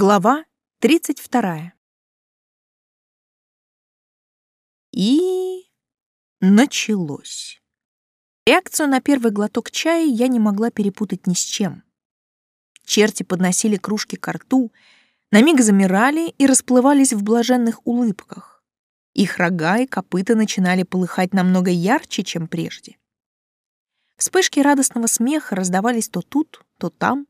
Глава 32. И началось. Реакцию на первый глоток чая я не могла перепутать ни с чем. Черти подносили кружки к рту, на миг замирали и расплывались в блаженных улыбках. Их рога и копыта начинали полыхать намного ярче, чем прежде. Вспышки радостного смеха раздавались то тут, то там,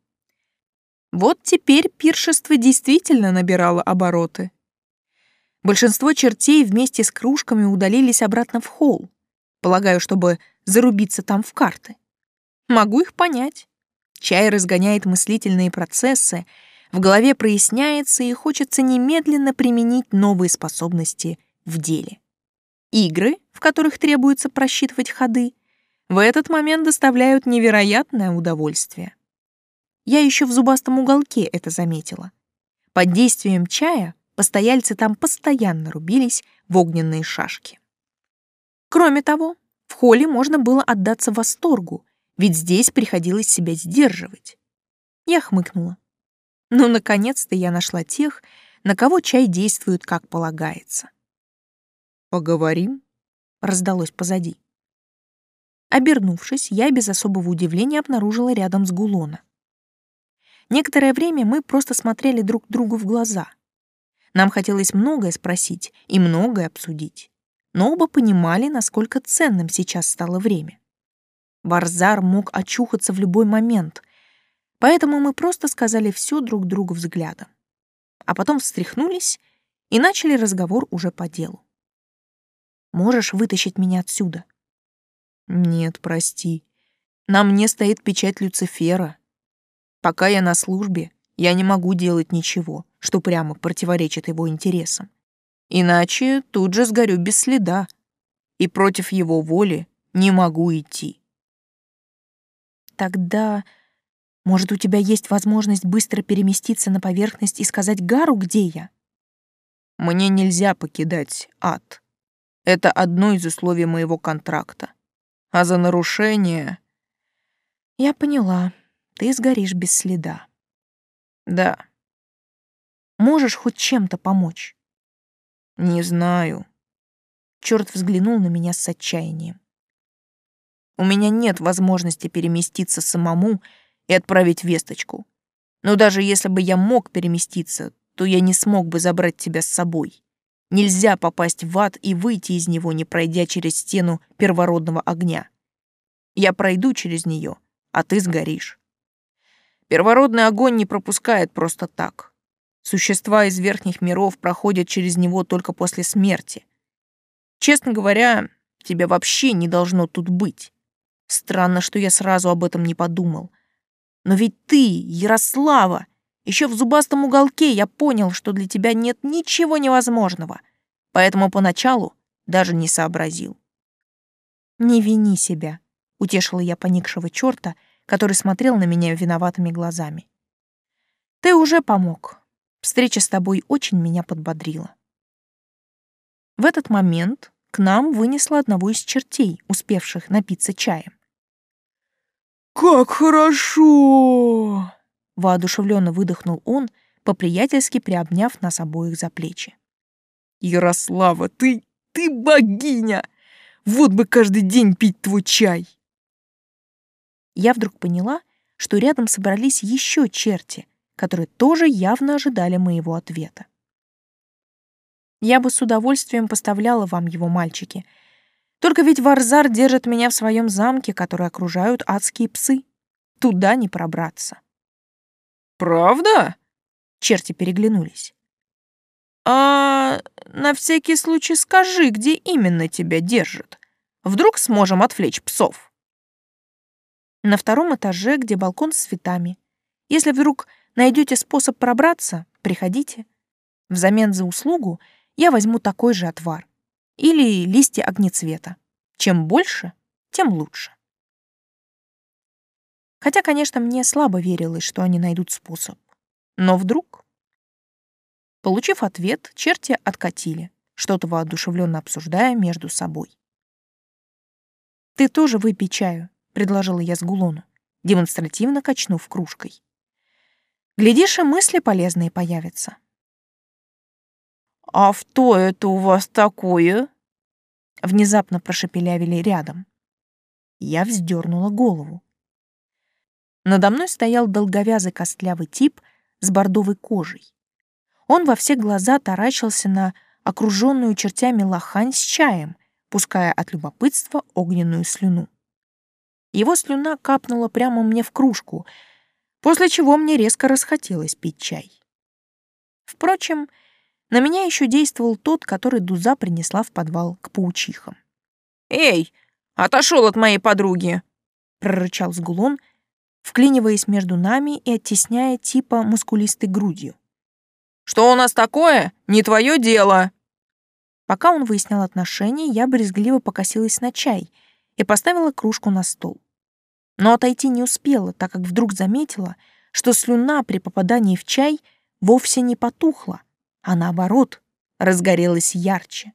вот теперь пиршество действительно набирало обороты. Большинство чертей вместе с кружками удалились обратно в холл, полагаю, чтобы зарубиться там в карты. Могу их понять. Чай разгоняет мыслительные процессы, в голове проясняется и хочется немедленно применить новые способности в деле. Игры, в которых требуется просчитывать ходы, в этот момент доставляют невероятное удовольствие. Я еще в зубастом уголке это заметила. Под действием чая постояльцы там постоянно рубились в огненные шашки. Кроме того, в холле можно было отдаться восторгу, ведь здесь приходилось себя сдерживать. Я хмыкнула. Ну, наконец-то я нашла тех, на кого чай действует как полагается. «Поговорим?» — раздалось позади. Обернувшись, я без особого удивления обнаружила рядом с Гулона. Некоторое время мы просто смотрели друг другу в глаза. Нам хотелось многое спросить и многое обсудить, но оба понимали, насколько ценным сейчас стало время. Варзар мог очухаться в любой момент, поэтому мы просто сказали все друг другу взглядом. А потом встряхнулись и начали разговор уже по делу. «Можешь вытащить меня отсюда?» «Нет, прости. На мне стоит печать Люцифера, Пока я на службе, я не могу делать ничего, что прямо противоречит его интересам. Иначе тут же сгорю без следа, и против его воли не могу идти. Тогда, может, у тебя есть возможность быстро переместиться на поверхность и сказать Гару, где я? Мне нельзя покидать ад. Это одно из условий моего контракта. А за нарушение... Я поняла ты сгоришь без следа. Да. Можешь хоть чем-то помочь? Не знаю. Черт взглянул на меня с отчаянием. У меня нет возможности переместиться самому и отправить весточку. Но даже если бы я мог переместиться, то я не смог бы забрать тебя с собой. Нельзя попасть в ад и выйти из него, не пройдя через стену первородного огня. Я пройду через нее, а ты сгоришь. Первородный огонь не пропускает просто так. Существа из верхних миров проходят через него только после смерти. Честно говоря, тебя вообще не должно тут быть. Странно, что я сразу об этом не подумал. Но ведь ты, Ярослава, еще в зубастом уголке я понял, что для тебя нет ничего невозможного, поэтому поначалу даже не сообразил. «Не вини себя», — утешила я поникшего черта, — который смотрел на меня виноватыми глазами. «Ты уже помог. Встреча с тобой очень меня подбодрила». В этот момент к нам вынесла одного из чертей, успевших напиться чаем. «Как хорошо!» — воодушевленно выдохнул он, по-приятельски приобняв нас обоих за плечи. «Ярослава, ты... ты богиня! Вот бы каждый день пить твой чай!» Я вдруг поняла, что рядом собрались еще черти, которые тоже явно ожидали моего ответа. Я бы с удовольствием поставляла вам его, мальчики. Только ведь Варзар держит меня в своем замке, который окружают адские псы. Туда не пробраться. «Правда?» — черти переглянулись. «А на всякий случай скажи, где именно тебя держат. Вдруг сможем отвлечь псов?» На втором этаже, где балкон с цветами. Если вдруг найдете способ пробраться, приходите. Взамен за услугу я возьму такой же отвар. Или листья огнецвета. Чем больше, тем лучше. Хотя, конечно, мне слабо верилось, что они найдут способ. Но вдруг... Получив ответ, черти откатили, что-то воодушевленно обсуждая между собой. «Ты тоже выпей чаю», предложила я с Гулону, демонстративно качнув кружкой. Глядишь, и мысли полезные появятся. «А что это у вас такое?» Внезапно прошепелявили рядом. Я вздернула голову. Надо мной стоял долговязый костлявый тип с бордовой кожей. Он во все глаза таращился на окруженную чертями лохань с чаем, пуская от любопытства огненную слюну. Его слюна капнула прямо мне в кружку, после чего мне резко расхотелось пить чай. Впрочем, на меня еще действовал тот, который Дуза принесла в подвал к паучихам. «Эй, отошел от моей подруги!» — прорычал Сгулон, вклиниваясь между нами и оттесняя типа мускулистой грудью. «Что у нас такое? Не твое дело!» Пока он выяснял отношения, я брезгливо покосилась на чай и поставила кружку на стол. Но отойти не успела, так как вдруг заметила, что слюна при попадании в чай вовсе не потухла, а наоборот, разгорелась ярче.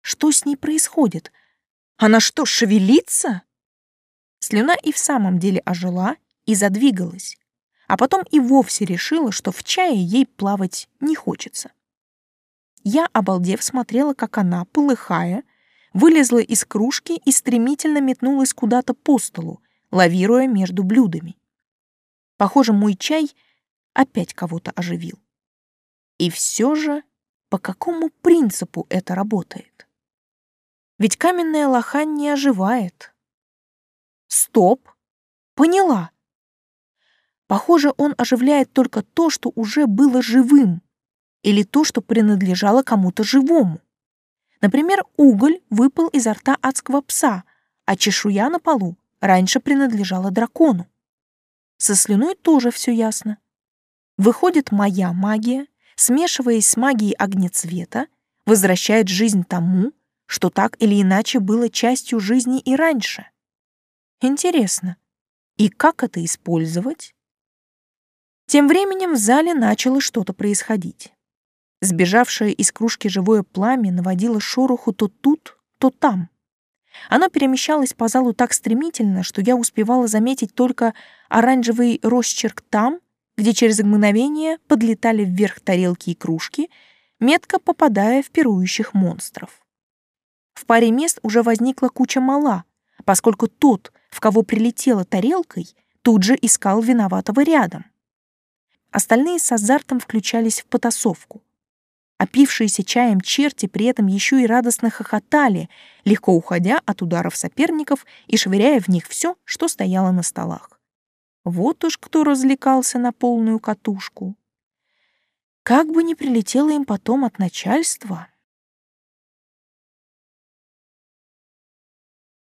Что с ней происходит? Она что, шевелится? Слюна и в самом деле ожила и задвигалась, а потом и вовсе решила, что в чае ей плавать не хочется. Я, обалдев, смотрела, как она, полыхая, вылезла из кружки и стремительно метнулась куда-то по столу, лавируя между блюдами. Похоже, мой чай опять кого-то оживил. И все же, по какому принципу это работает? Ведь каменная лохань не оживает. Стоп! Поняла. Похоже, он оживляет только то, что уже было живым, или то, что принадлежало кому-то живому. Например, уголь выпал изо рта адского пса, а чешуя на полу раньше принадлежала дракону. Со слюной тоже все ясно. Выходит, моя магия, смешиваясь с магией огнецвета, возвращает жизнь тому, что так или иначе было частью жизни и раньше. Интересно, и как это использовать? Тем временем в зале начало что-то происходить. Сбежавшее из кружки живое пламя наводило шороху то тут, то там. Оно перемещалось по залу так стремительно, что я успевала заметить только оранжевый росчерк там, где через мгновение подлетали вверх тарелки и кружки, метко попадая в пирующих монстров. В паре мест уже возникла куча мала, поскольку тот, в кого прилетела тарелкой, тут же искал виноватого рядом. Остальные с азартом включались в потасовку. Опившиеся чаем черти при этом еще и радостно хохотали, легко уходя от ударов соперников и швыряя в них все, что стояло на столах. Вот уж кто развлекался на полную катушку. Как бы ни прилетело им потом от начальства.